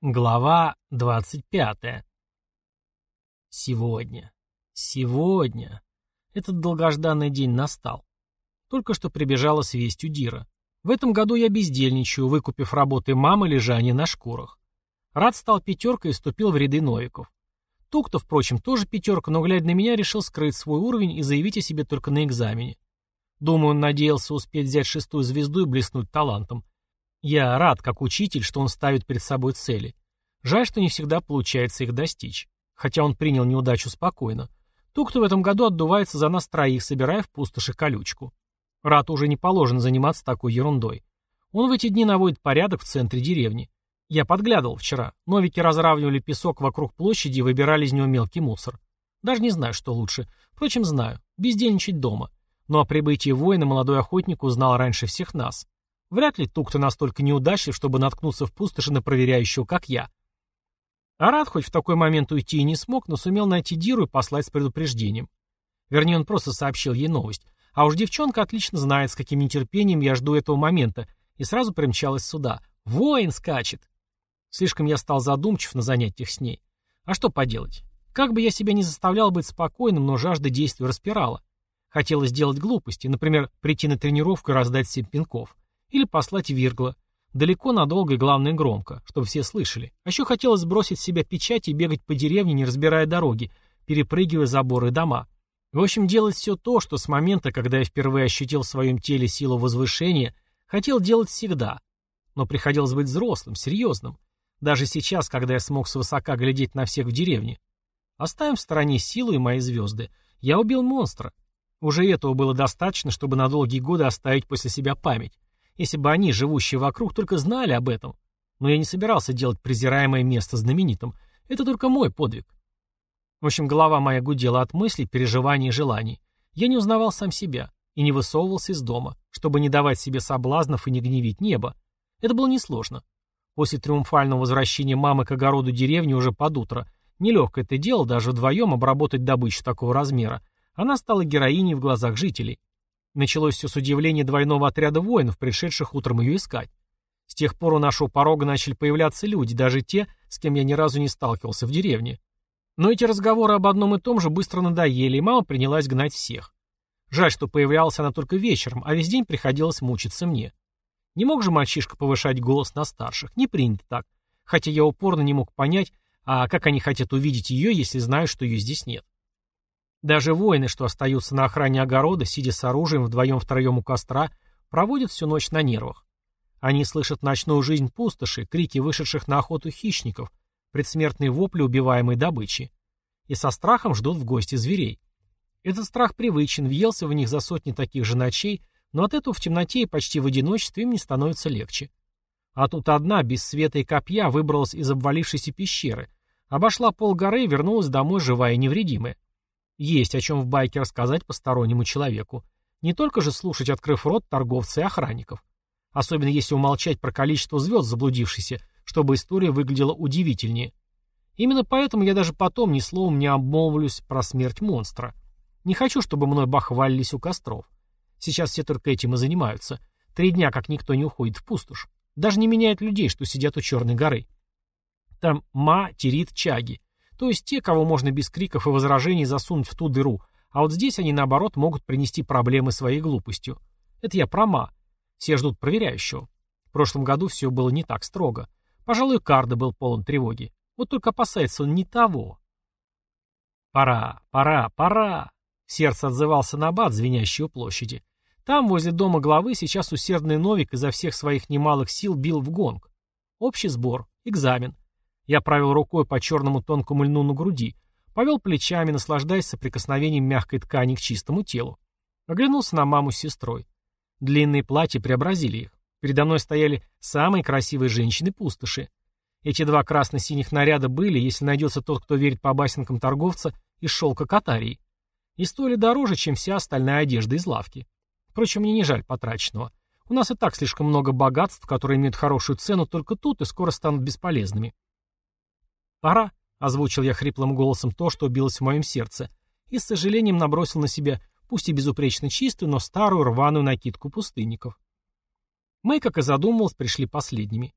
Глава 25. Сегодня. Сегодня. Этот долгожданный день настал. Только что прибежала с вестью Дира. В этом году я бездельничаю, выкупив работы мамы лежание на шкурах. Рад стал пятеркой и вступил в ряды новиков. Тук-то, впрочем, тоже пятерка, но, глядя на меня, решил скрыть свой уровень и заявить о себе только на экзамене. Думаю, он надеялся успеть взять шестую звезду и блеснуть талантом. Я рад, как учитель, что он ставит перед собой цели. Жаль, что не всегда получается их достичь. Хотя он принял неудачу спокойно. Тук-то в этом году отдувается за нас троих, собирая в пустоши колючку. Рад уже не положено заниматься такой ерундой. Он в эти дни наводит порядок в центре деревни. Я подглядывал вчера. Новики разравнивали песок вокруг площади и выбирали из него мелкий мусор. Даже не знаю, что лучше. Впрочем, знаю. Бездельничать дома. Но о прибытии воина молодой охотник узнал раньше всех нас. Вряд ли Тук-то настолько неудачлив, чтобы наткнуться в пустоши на проверяющего, как я. Арат хоть в такой момент уйти и не смог, но сумел найти Диру и послать с предупреждением. Вернее, он просто сообщил ей новость. А уж девчонка отлично знает, с каким нетерпением я жду этого момента, и сразу примчалась сюда. Воин скачет! Слишком я стал задумчив на занятиях с ней. А что поделать? Как бы я себя не заставлял быть спокойным, но жажда действия распирала. Хотелось сделать глупости, например, прийти на тренировку и раздать семь пинков. Или послать Виргла. Далеко, надолго и, главное, громко, чтобы все слышали. А еще хотелось сбросить с себя печать и бегать по деревне, не разбирая дороги, перепрыгивая заборы и дома. В общем, делать все то, что с момента, когда я впервые ощутил в своем теле силу возвышения, хотел делать всегда. Но приходилось быть взрослым, серьезным. Даже сейчас, когда я смог свысока глядеть на всех в деревне. Оставим в стороне силу и мои звезды. Я убил монстра. Уже этого было достаточно, чтобы на долгие годы оставить после себя память если бы они, живущие вокруг, только знали об этом. Но я не собирался делать презираемое место знаменитым. Это только мой подвиг. В общем, голова моя гудела от мыслей, переживаний и желаний. Я не узнавал сам себя и не высовывался из дома, чтобы не давать себе соблазнов и не гневить небо. Это было несложно. После триумфального возвращения мамы к огороду деревни уже под утро, нелегко это дело даже вдвоем обработать добычу такого размера, она стала героиней в глазах жителей. Началось все с удивления двойного отряда воинов, пришедших утром ее искать. С тех пор у нашего порога начали появляться люди, даже те, с кем я ни разу не сталкивался в деревне. Но эти разговоры об одном и том же быстро надоели, и мама принялась гнать всех. Жаль, что появлялась она только вечером, а весь день приходилось мучиться мне. Не мог же мальчишка повышать голос на старших, не принято так. Хотя я упорно не мог понять, а как они хотят увидеть ее, если знают, что ее здесь нет. Даже воины, что остаются на охране огорода, сидя с оружием вдвоем-втроем у костра, проводят всю ночь на нервах. Они слышат ночную жизнь пустоши, крики вышедших на охоту хищников, предсмертные вопли убиваемой добычи. И со страхом ждут в гости зверей. Этот страх привычен, въелся в них за сотни таких же ночей, но от этого в темноте и почти в одиночестве им не становится легче. А тут одна, без света и копья, выбралась из обвалившейся пещеры, обошла пол горы и вернулась домой живая и невредимая. Есть о чем в байке рассказать постороннему человеку. Не только же слушать, открыв рот, торговца и охранников. Особенно если умолчать про количество звезд заблудившихся, чтобы история выглядела удивительнее. Именно поэтому я даже потом ни словом не обмолвлюсь про смерть монстра. Не хочу, чтобы мной бахвалились у костров. Сейчас все только этим и занимаются. Три дня, как никто не уходит в пустошь. Даже не меняет людей, что сидят у Черной горы. Там ма терит чаги. То есть те, кого можно без криков и возражений засунуть в ту дыру, а вот здесь они, наоборот, могут принести проблемы своей глупостью. Это я про ма. Все ждут проверяющего. В прошлом году все было не так строго. Пожалуй, Карда был полон тревоги. Вот только опасается он не того. «Пора, пора, пора!» Сердце отзывался на бат, звенящий у площади. Там, возле дома главы, сейчас усердный Новик изо всех своих немалых сил бил в гонг. Общий сбор, экзамен. Я провел рукой по черному тонкому льну на груди, повел плечами, наслаждаясь соприкосновением мягкой ткани к чистому телу. Оглянулся на маму с сестрой. Длинные платья преобразили их. Передо мной стояли самые красивые женщины-пустоши. Эти два красно-синих наряда были, если найдется тот, кто верит по басенкам торговца, из шелка катарии. И стоили дороже, чем вся остальная одежда из лавки. Впрочем, мне не жаль потраченного. У нас и так слишком много богатств, которые имеют хорошую цену только тут и скоро станут бесполезными. «Пора», — озвучил я хриплым голосом то, что билось в моем сердце, и с сожалением набросил на себя, пусть и безупречно чистую, но старую рваную накидку пустынников. Мы, как и задумывалось, пришли последними.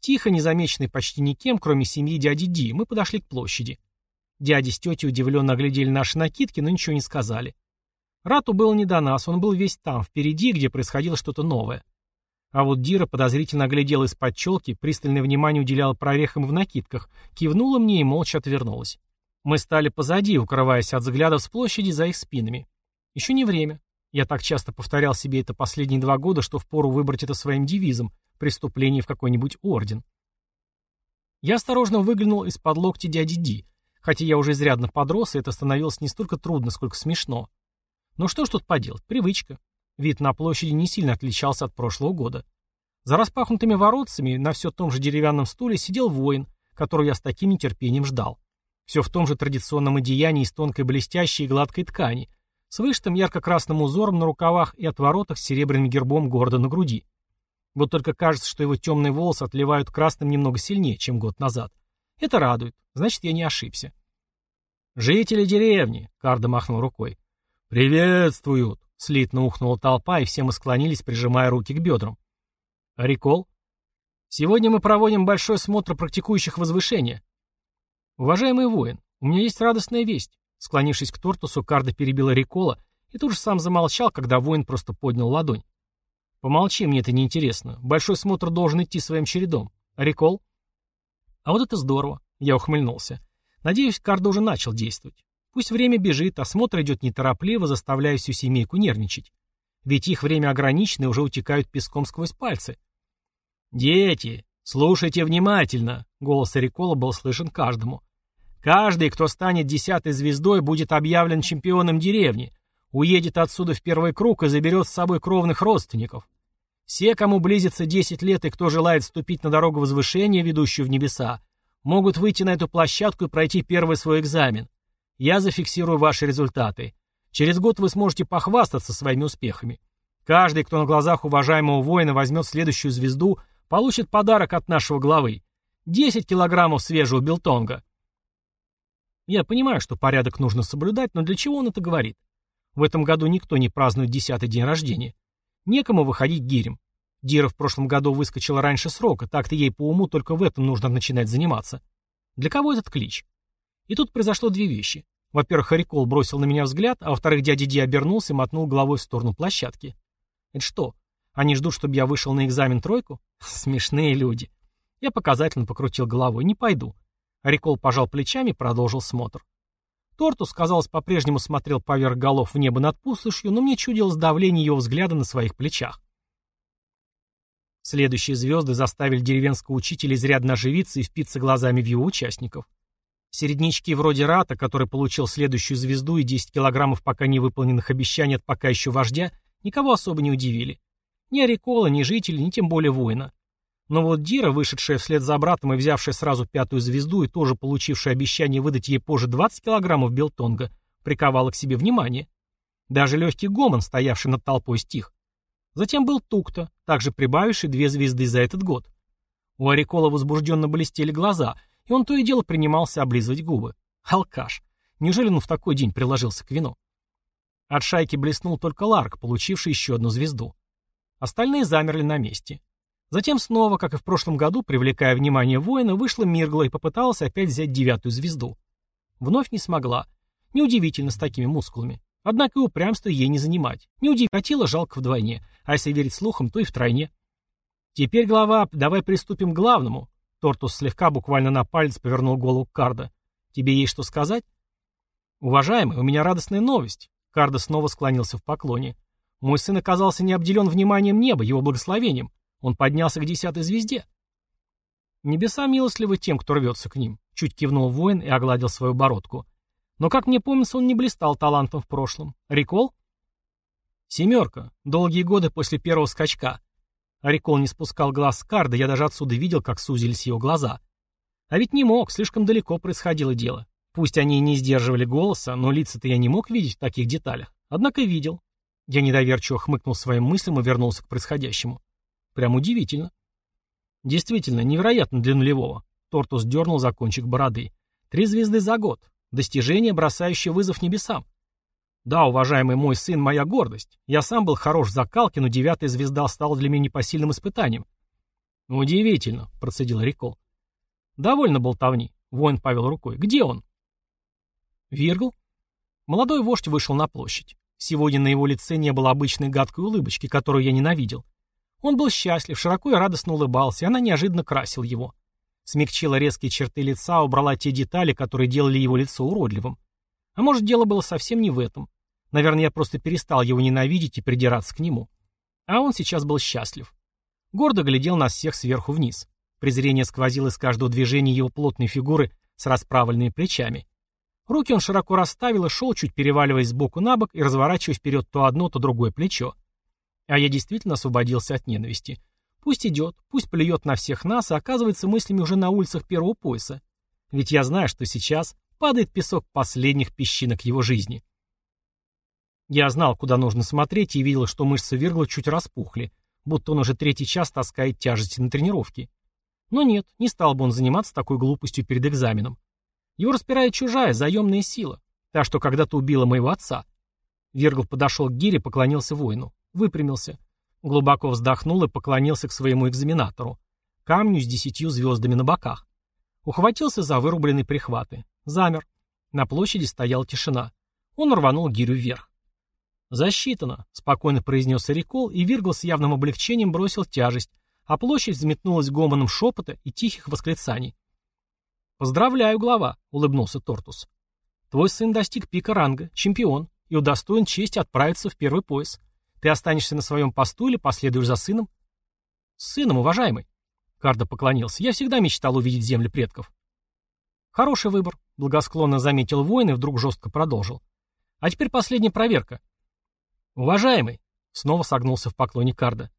Тихо, незамеченный почти никем, кроме семьи дяди Ди, мы подошли к площади. Дяди с тетей удивленно оглядели наши накидки, но ничего не сказали. Рату было не до нас, он был весь там, впереди, где происходило что-то новое. А вот Дира подозрительно оглядела из-под челки, пристальное внимание уделяла прорехам в накидках, кивнула мне и молча отвернулась. Мы стали позади, укрываясь от взглядов с площади за их спинами. Еще не время. Я так часто повторял себе это последние два года, что впору выбрать это своим девизом – преступление в какой-нибудь орден. Я осторожно выглянул из-под локти дяди Ди, хотя я уже изрядно подрос, и это становилось не столько трудно, сколько смешно. Но что ж тут поделать, привычка. Вид на площади не сильно отличался от прошлого года. За распахнутыми воротцами на все том же деревянном стуле сидел воин, которого я с таким нетерпением ждал. Все в том же традиционном одеянии из тонкой блестящей и гладкой ткани, с вышитым ярко-красным узором на рукавах и отворотах с серебряным гербом города на груди. Вот только кажется, что его темные волосы отливают красным немного сильнее, чем год назад. Это радует, значит, я не ошибся. «Жители деревни!» — Карда махнул рукой. «Приветствуют!» — слитно ухнула толпа, и все мы склонились, прижимая руки к бедрам. «Рикол?» «Сегодня мы проводим большой смотр практикующих возвышения». «Уважаемый воин, у меня есть радостная весть». Склонившись к Тортусу, Карда перебила Рикола и тут же сам замолчал, когда воин просто поднял ладонь. «Помолчи, мне это неинтересно. Большой смотр должен идти своим чередом. Рикол?» «А вот это здорово», — я ухмыльнулся. «Надеюсь, Карда уже начал действовать. Пусть время бежит, осмотр идет неторопливо, заставляя всю семейку нервничать. Ведь их время ограничено и уже утекают песком сквозь пальцы. «Дети, слушайте внимательно!» — голос Рикола был слышен каждому. «Каждый, кто станет десятой звездой, будет объявлен чемпионом деревни, уедет отсюда в первый круг и заберет с собой кровных родственников. Все, кому близится десять лет и кто желает вступить на дорогу возвышения, ведущую в небеса, могут выйти на эту площадку и пройти первый свой экзамен. Я зафиксирую ваши результаты. Через год вы сможете похвастаться своими успехами. Каждый, кто на глазах уважаемого воина возьмет следующую звезду, получит подарок от нашего главы. 10 килограммов свежего билтонга. Я понимаю, что порядок нужно соблюдать, но для чего он это говорит? В этом году никто не празднует десятый день рождения. Некому выходить гирем. Дира в прошлом году выскочила раньше срока, так-то ей по уму только в этом нужно начинать заниматься. Для кого этот клич? И тут произошло две вещи. Во-первых, Харикол бросил на меня взгляд, а во-вторых, дядя Ди обернулся и мотнул головой в сторону площадки. Это что, они ждут, чтобы я вышел на экзамен тройку? Смешные люди. Я показательно покрутил головой. Не пойду. Рикол пожал плечами и продолжил смотр. Тортус, казалось, по-прежнему смотрел поверх голов в небо над пустошью, но мне чудилось давление его взгляда на своих плечах. Следующие звезды заставили деревенского учителя изрядно оживиться и впиться глазами в его участников. Середнячки вроде Рата, который получил следующую звезду и 10 килограммов пока не выполненных обещаний от пока еще вождя, никого особо не удивили. Ни Арикола, ни жителей, ни тем более воина. Но вот Дира, вышедшая вслед за братом и взявшая сразу пятую звезду и тоже получившая обещание выдать ей позже 20 килограммов белтонга, приковала к себе внимание. Даже легкий гомон, стоявший над толпой, стих. Затем был Тукта, также прибавивший две звезды за этот год. У Арикола возбужденно блестели глаза — и он то и дело принимался облизывать губы. Алкаш. Неужели он в такой день приложился к вину? От шайки блеснул только Ларк, получивший еще одну звезду. Остальные замерли на месте. Затем снова, как и в прошлом году, привлекая внимание воина, вышла Миргла и попыталась опять взять девятую звезду. Вновь не смогла. Неудивительно с такими мускулами. Однако и упрямство ей не занимать. Неудивительно, жалко вдвойне. А если верить слухам, то и втройне. Теперь, глава, давай приступим к главному. Тортус слегка, буквально на палец, повернул голову Карда. «Тебе есть что сказать?» «Уважаемый, у меня радостная новость». Карда снова склонился в поклоне. «Мой сын оказался не обделен вниманием неба, его благословением. Он поднялся к десятой звезде». «Небеса милостливы тем, кто рвется к ним», — чуть кивнул воин и огладил свою бородку. «Но, как мне помнится, он не блистал талантом в прошлом. Рикол?» «Семерка. Долгие годы после первого скачка. Арикол не спускал глаз с карда, я даже отсюда видел, как сузились его глаза. А ведь не мог, слишком далеко происходило дело. Пусть они и не сдерживали голоса, но лица-то я не мог видеть в таких деталях. Однако видел. Я недоверчиво хмыкнул своим мыслям и вернулся к происходящему. Прям удивительно. Действительно, невероятно для нулевого. Тортус дернул за кончик бороды. Три звезды за год. Достижение, бросающее вызов небесам. Да, уважаемый мой сын, моя гордость. Я сам был хорош в закалке, но девятая звезда стала для меня непосильным испытанием. «Удивительно», — процедил Рикол. «Довольно болтовни», — воин повел рукой. «Где он?» «Виргл?» Молодой вождь вышел на площадь. Сегодня на его лице не было обычной гадкой улыбочки, которую я ненавидел. Он был счастлив, широко и радостно улыбался, и она неожиданно красила его. Смягчила резкие черты лица, убрала те детали, которые делали его лицо уродливым. А может, дело было совсем не в этом. Наверное, я просто перестал его ненавидеть и придираться к нему. А он сейчас был счастлив. Гордо глядел нас всех сверху вниз. Презрение сквозило из каждого движения его плотной фигуры с расправленными плечами. Руки он широко расставил и шел, чуть переваливаясь сбоку на бок и разворачиваясь вперед то одно, то другое плечо. А я действительно освободился от ненависти. Пусть идет, пусть плюет на всех нас, а оказывается мыслями уже на улицах первого пояса. Ведь я знаю, что сейчас падает песок последних песчинок его жизни. Я знал, куда нужно смотреть, и видел, что мышцы Виргла чуть распухли, будто он уже третий час таскает тяжести на тренировке. Но нет, не стал бы он заниматься такой глупостью перед экзаменом. Его распирает чужая, заемная сила, та, что когда-то убила моего отца. Вергл подошел к гире, поклонился воину, выпрямился, глубоко вздохнул и поклонился к своему экзаменатору, камню с десятью звездами на боках. Ухватился за вырубленные прихваты. Замер. На площади стояла тишина. Он рванул гирю вверх. «Засчитано», — спокойно произнес Эрикол, и Виргл с явным облегчением бросил тяжесть, а площадь взметнулась гомоном шепота и тихих восклицаний. «Поздравляю, глава», — улыбнулся Тортус. «Твой сын достиг пика ранга, чемпион, и удостоен чести отправиться в первый пояс. Ты останешься на своем посту или последуешь за сыном?» «С сыном, уважаемый», — Кардо поклонился. «Я всегда мечтал увидеть земли предков». «Хороший выбор», — благосклонно заметил воин и вдруг жестко продолжил. «А теперь последняя проверка». «Уважаемый», — снова согнулся в поклоне Карда.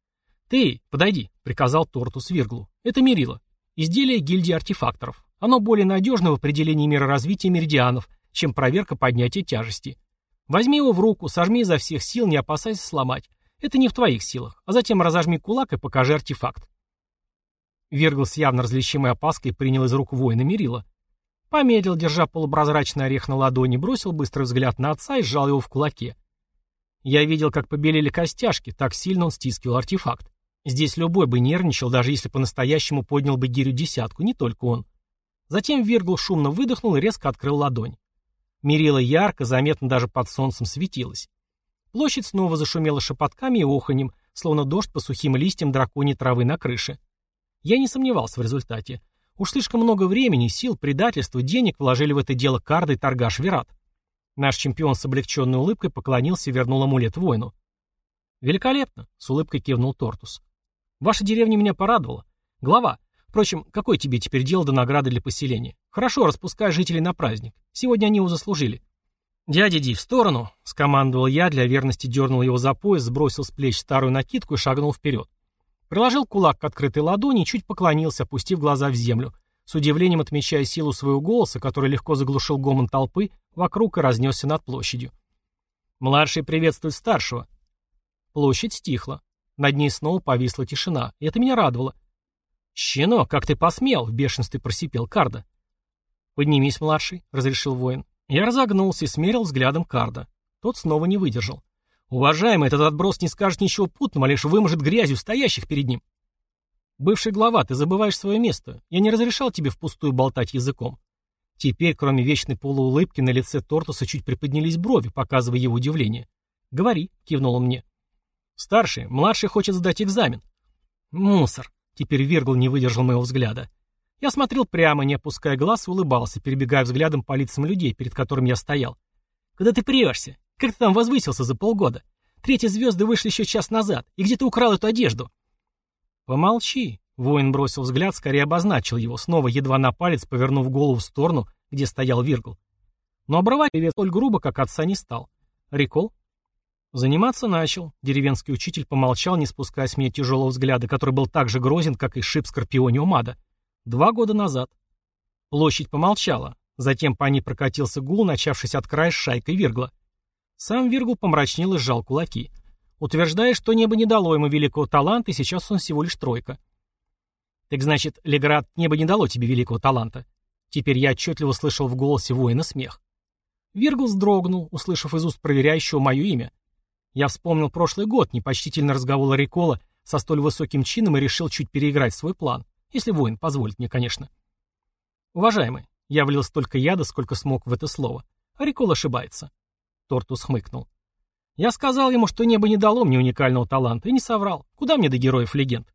«Ты, подойди», — приказал Тортус Вирглу. «Это мерило. Изделие гильдии артефакторов. Оно более надежно в определении мироразвития меридианов, чем проверка поднятия тяжести. Возьми его в руку, сожми изо всех сил, не опасайся сломать. Это не в твоих силах. А затем разожми кулак и покажи артефакт. Вергл с явно различимой опаской принял из рук воина Мерила. Помедлил, держа полупрозрачный орех на ладони, бросил быстрый взгляд на отца и сжал его в кулаке. Я видел, как побелели костяшки, так сильно он стискивал артефакт. Здесь любой бы нервничал, даже если по-настоящему поднял бы гирю десятку, не только он. Затем Виргл шумно выдохнул и резко открыл ладонь. Мерила ярко, заметно даже под солнцем светилась. Площадь снова зашумела шепотками и оханем, словно дождь по сухим листьям драконьей травы на крыше. Я не сомневался в результате. Уж слишком много времени, сил, предательства, денег вложили в это дело Карда и торгаш Верат. Наш чемпион с облегченной улыбкой поклонился и вернул амулет воину. «Великолепно!» — с улыбкой кивнул Тортус. «Ваша деревня меня порадовала. Глава, Впрочем, какое тебе теперь дело до награды для поселения? Хорошо, распускай жителей на праздник. Сегодня они его заслужили. «Дядя Ди, в сторону!» — скомандовал я, для верности дернул его за пояс, сбросил с плеч старую накидку и шагнул вперед. Приложил кулак к открытой ладони и чуть поклонился, опустив глаза в землю, с удивлением отмечая силу своего голоса, который легко заглушил гомон толпы вокруг и разнесся над площадью. «Младший приветствует старшего!» Площадь стихла. Над ней снова повисла тишина, и это меня радовало. «Щенок, как ты посмел?» — в бешенстве просипел Карда. «Поднимись, младший», — разрешил воин. Я разогнулся и смерил взглядом Карда. Тот снова не выдержал. «Уважаемый, этот отброс не скажет ничего путного, лишь выможет грязью стоящих перед ним». «Бывший глава, ты забываешь свое место. Я не разрешал тебе впустую болтать языком». Теперь, кроме вечной полуулыбки, на лице Тортуса чуть приподнялись брови, показывая его удивление. «Говори», — кивнул он мне. «Старший, младший хочет сдать экзамен». «Мусор. Теперь Вергл не выдержал моего взгляда. Я смотрел прямо, не опуская глаз, и улыбался, перебегая взглядом по лицам людей, перед которыми я стоял. «Куда ты прешься? Как ты там возвысился за полгода? Третьи звезды вышли еще час назад. И где ты украл эту одежду?» «Помолчи», — воин бросил взгляд, скорее обозначил его, снова едва на палец, повернув голову в сторону, где стоял Виргл. Но обрывать привет столь грубо, как отца не стал. «Рикол?» Заниматься начал. Деревенский учитель помолчал, не спуская с меня тяжелого взгляда, который был так же грозен, как и шип Скорпионио Мада. Два года назад. Площадь помолчала. Затем по ней прокатился гул, начавшись от края с шайкой Виргла. Сам Виргл помрачнел и сжал кулаки. Утверждая, что небо не дало ему великого таланта, и сейчас он всего лишь тройка. Так значит, Леград, небо не дало тебе великого таланта. Теперь я отчетливо слышал в голосе воина смех. Виргл вздрогнул, услышав из уст проверяющего мое имя. Я вспомнил прошлый год, непочтительный разговор Рикола со столь высоким чином и решил чуть переиграть свой план. Если воин позволит мне, конечно. Уважаемый, я влил столько яда, сколько смог в это слово. А Рикол ошибается. Тортус хмыкнул. Я сказал ему, что небо не дало мне уникального таланта, и не соврал. Куда мне до героев легенд?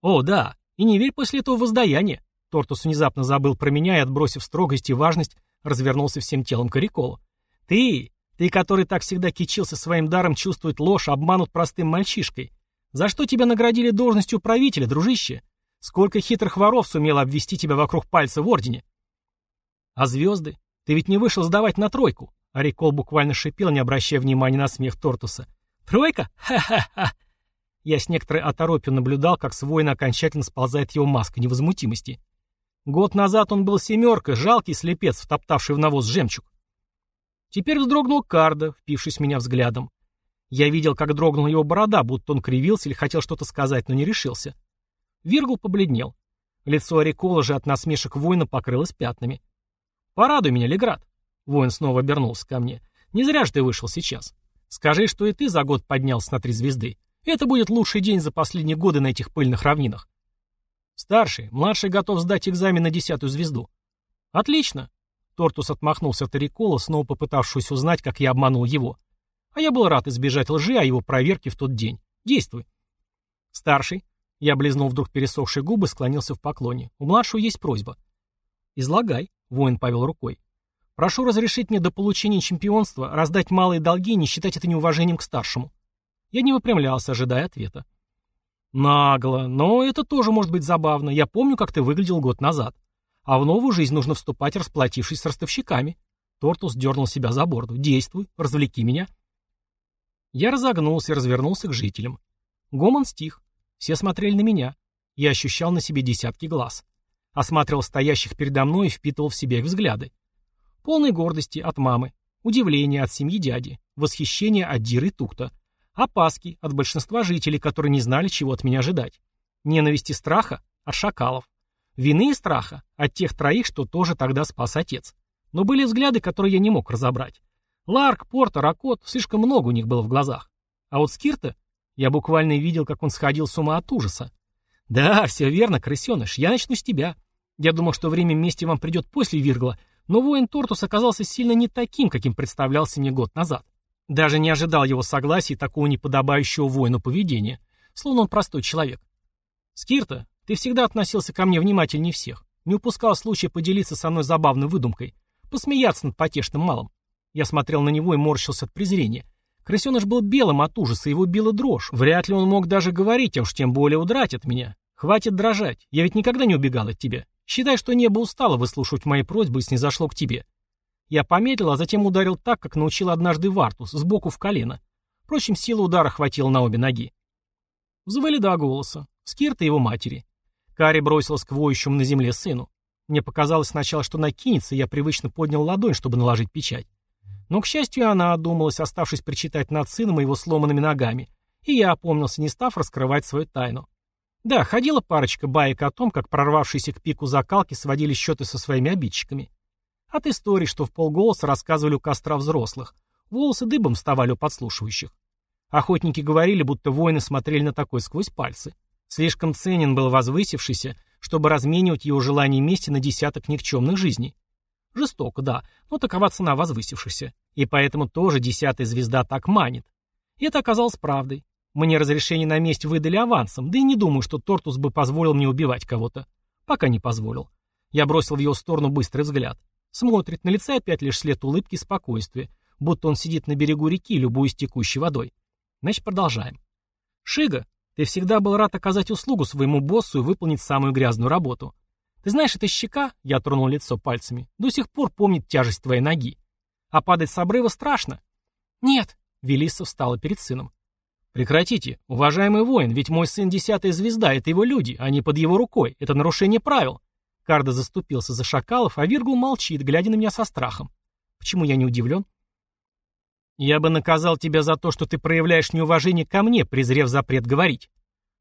О, да, и не верь после этого воздаяние. Тортус внезапно забыл про меня и, отбросив строгость и важность, развернулся всем телом к Риколу. Ты, ты, который так всегда кичился своим даром чувствовать ложь, обманут простым мальчишкой. За что тебя наградили должностью правителя, дружище? Сколько хитрых воров сумело обвести тебя вокруг пальца в Ордене? А звезды? Ты ведь не вышел сдавать на тройку. А Рикол буквально шипел, не обращая внимания на смех Тортуса. Тройка? Ха-ха-ха! Я с некоторой оторопью наблюдал, как с воина окончательно сползает его маска невозмутимости. Год назад он был семеркой, жалкий слепец, втоптавший в навоз жемчуг. Теперь вздрогнул Карда, впившись меня взглядом. Я видел, как дрогнула его борода, будто он кривился или хотел что-то сказать, но не решился. Виргул побледнел. Лицо Орикола же от насмешек воина покрылось пятнами. «Порадуй меня, Леград!» Воин снова обернулся ко мне. «Не зря же ты вышел сейчас. Скажи, что и ты за год поднялся на три звезды. Это будет лучший день за последние годы на этих пыльных равнинах». «Старший, младший готов сдать экзамен на десятую звезду». «Отлично!» Тортус отмахнулся от Орикола, снова попытавшись узнать, как я обманул его. А я был рад избежать лжи о его проверке в тот день. Действуй. Старший, я облизнул вдруг пересохшие губы, склонился в поклоне. У младшего есть просьба. «Излагай», — воин повел рукой. «Прошу разрешить мне до получения чемпионства раздать малые долги и не считать это неуважением к старшему». Я не выпрямлялся, ожидая ответа. «Нагло, но это тоже может быть забавно. Я помню, как ты выглядел год назад. А в новую жизнь нужно вступать, расплатившись с ростовщиками». Тортус дернул себя за борду. «Действуй, развлеки меня». Я разогнулся и развернулся к жителям. Гомон стих. Все смотрели на меня. Я ощущал на себе десятки глаз. Осматривал стоящих передо мной и впитывал в себя их взгляды. Полной гордости от мамы, удивления от семьи дяди, восхищения от Диры Тукта, опаски от большинства жителей, которые не знали, чего от меня ожидать, ненависти страха от шакалов, вины и страха от тех троих, что тоже тогда спас отец. Но были взгляды, которые я не мог разобрать. Ларк, Портер, Акот, слишком много у них было в глазах. А вот Скирта я буквально видел, как он сходил с ума от ужаса. «Да, все верно, крысеныш, я начну с тебя. Я думал, что время вместе вам придет после Виргла, но воин Тортус оказался сильно не таким, каким представлялся мне год назад. Даже не ожидал его согласия и такого неподобающего воину поведения, словно он простой человек. Скирта, ты всегда относился ко мне внимательнее всех, не упускал случая поделиться со мной забавной выдумкой, посмеяться над потешным малым. Я смотрел на него и морщился от презрения. Крысеныш был белым от ужаса, его била дрожь. Вряд ли он мог даже говорить, а уж тем более удрать от меня. Хватит дрожать, я ведь никогда не убегал от тебя. Считай, что небо устало выслушивать мои просьбы и снизошло к тебе. Я помедлил, а затем ударил так, как научил однажды Вартус, сбоку в колено. Впрочем, силы удара хватило на обе ноги. Взвыли два голоса. Скирта и его матери. Кари бросилась к воющему на земле сыну. Мне показалось сначала, что накинется, я привычно поднял ладонь, чтобы наложить печать. Но, к счастью, она одумалась, оставшись причитать над сыном и его сломанными ногами, и я опомнился, не став раскрывать свою тайну. Да, ходила парочка баек о том, как прорвавшиеся к пику закалки сводили счеты со своими обидчиками. От историй, что в полголоса рассказывали у костра взрослых. Волосы дыбом вставали у подслушивающих. Охотники говорили, будто воины смотрели на такой сквозь пальцы. Слишком ценен был возвысившийся, чтобы разменивать его желание мести на десяток никчемных жизней. Жестоко, да, но такова цена возвысившихся. И поэтому тоже десятая звезда так манит. И это оказалось правдой. Мне разрешение на месть выдали авансом, да и не думаю, что Тортус бы позволил мне убивать кого-то. Пока не позволил. Я бросил в его сторону быстрый взгляд. Смотрит, на лице опять лишь след улыбки и спокойствия, будто он сидит на берегу реки, любуясь текущей водой. Значит, продолжаем. Шига, ты всегда был рад оказать услугу своему боссу и выполнить самую грязную работу. Ты знаешь, эта щека, я тронул лицо пальцами, до сих пор помнит тяжесть твоей ноги. А падать с обрыва страшно. Нет, Велиса встала перед сыном. Прекратите, уважаемый воин, ведь мой сын десятая звезда, это его люди, они под его рукой, это нарушение правил. Карда заступился за шакалов, а Виргул молчит, глядя на меня со страхом. Почему я не удивлен? Я бы наказал тебя за то, что ты проявляешь неуважение ко мне, презрев запрет говорить.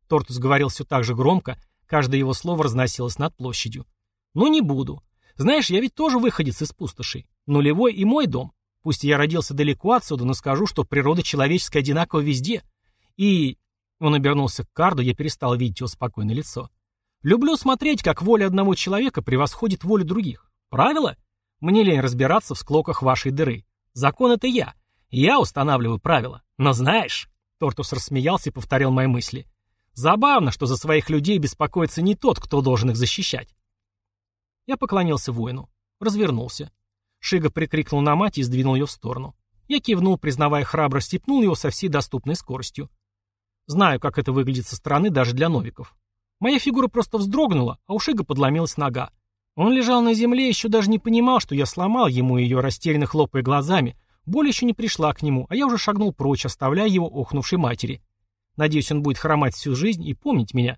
Тортус говорил все так же громко, Каждое его слово разносилось над площадью. «Ну, не буду. Знаешь, я ведь тоже выходец из пустоши. Нулевой и мой дом. Пусть я родился далеко отсюда, но скажу, что природа человеческая одинакова везде. И Он обернулся к Карду, я перестал видеть его спокойное лицо. «Люблю смотреть, как воля одного человека превосходит волю других. Правило? Мне лень разбираться в склоках вашей дыры. Закон — это я. Я устанавливаю правила. Но знаешь...» Тортус рассмеялся и повторил мои мысли. «Забавно, что за своих людей беспокоится не тот, кто должен их защищать». Я поклонился воину. Развернулся. Шига прикрикнул на мать и сдвинул ее в сторону. Я кивнул, признавая храбрость, и пнул его со всей доступной скоростью. Знаю, как это выглядит со стороны даже для новиков. Моя фигура просто вздрогнула, а у Шига подломилась нога. Он лежал на земле еще даже не понимал, что я сломал ему ее, растерянно хлопая глазами. Боль еще не пришла к нему, а я уже шагнул прочь, оставляя его охнувшей матери. Надеюсь, он будет хромать всю жизнь и помнить меня.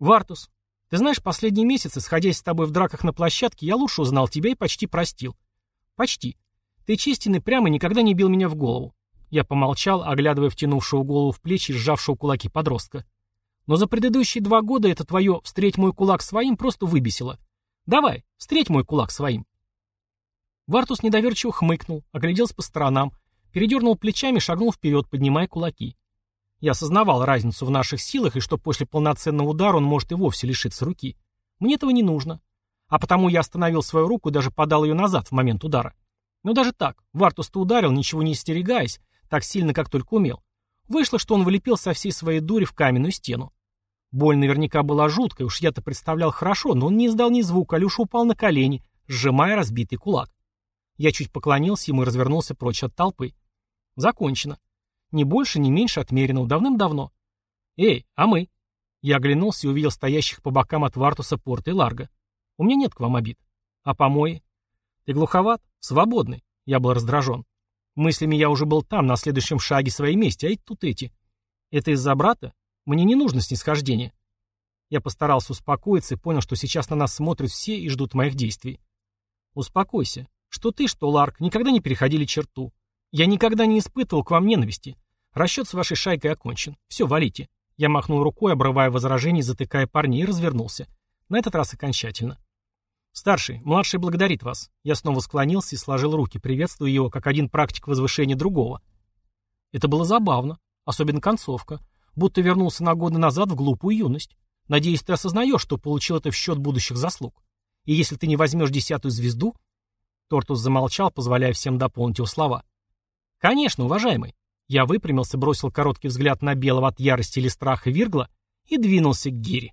Вартус, ты знаешь, последние месяцы, сходясь с тобой в драках на площадке, я лучше узнал тебя и почти простил. Почти. Ты честен и прямо никогда не бил меня в голову. Я помолчал, оглядывая втянувшего голову в плечи сжавшего кулаки подростка. Но за предыдущие два года это твое «встреть мой кулак своим» просто выбесило. Давай, встреть мой кулак своим. Вартус недоверчиво хмыкнул, огляделся по сторонам, передернул плечами и шагнул вперед, поднимая кулаки. Я осознавал разницу в наших силах и что после полноценного удара он может и вовсе лишиться руки. Мне этого не нужно. А потому я остановил свою руку и даже подал ее назад в момент удара. Но даже так, Вартус-то ударил, ничего не остерегаясь, так сильно, как только умел. Вышло, что он вылепил со всей своей дури в каменную стену. Боль наверняка была жуткой, уж я-то представлял хорошо, но он не издал ни звука, а лишь упал на колени, сжимая разбитый кулак. Я чуть поклонился ему и развернулся прочь от толпы. Закончено. Ни больше, ни меньше отмеренного давным-давно. «Эй, а мы?» Я оглянулся и увидел стоящих по бокам от Вартуса Порта и Ларга. «У меня нет к вам обид. А помои?» «Ты глуховат? Свободный». Я был раздражен. Мыслями я уже был там, на следующем шаге своей мести, а и тут эти. Это из-за брата? Мне не нужно снисхождение. Я постарался успокоиться и понял, что сейчас на нас смотрят все и ждут моих действий. Успокойся. Что ты, что Ларк, никогда не переходили черту. Я никогда не испытывал к вам ненависти. Расчет с вашей шайкой окончен. Все, валите. Я махнул рукой, обрывая возражения, затыкая парней, и развернулся. На этот раз окончательно. «Старший, младший благодарит вас». Я снова склонился и сложил руки, приветствуя его, как один практик возвышения другого. Это было забавно, особенно концовка. Будто вернулся на годы назад в глупую юность. Надеюсь, ты осознаешь, что получил это в счет будущих заслуг. И если ты не возьмешь десятую звезду... Тортус замолчал, позволяя всем дополнить его слова. «Конечно, уважаемый». Я выпрямился, бросил короткий взгляд на белого от ярости или страха Виргла и двинулся к гире.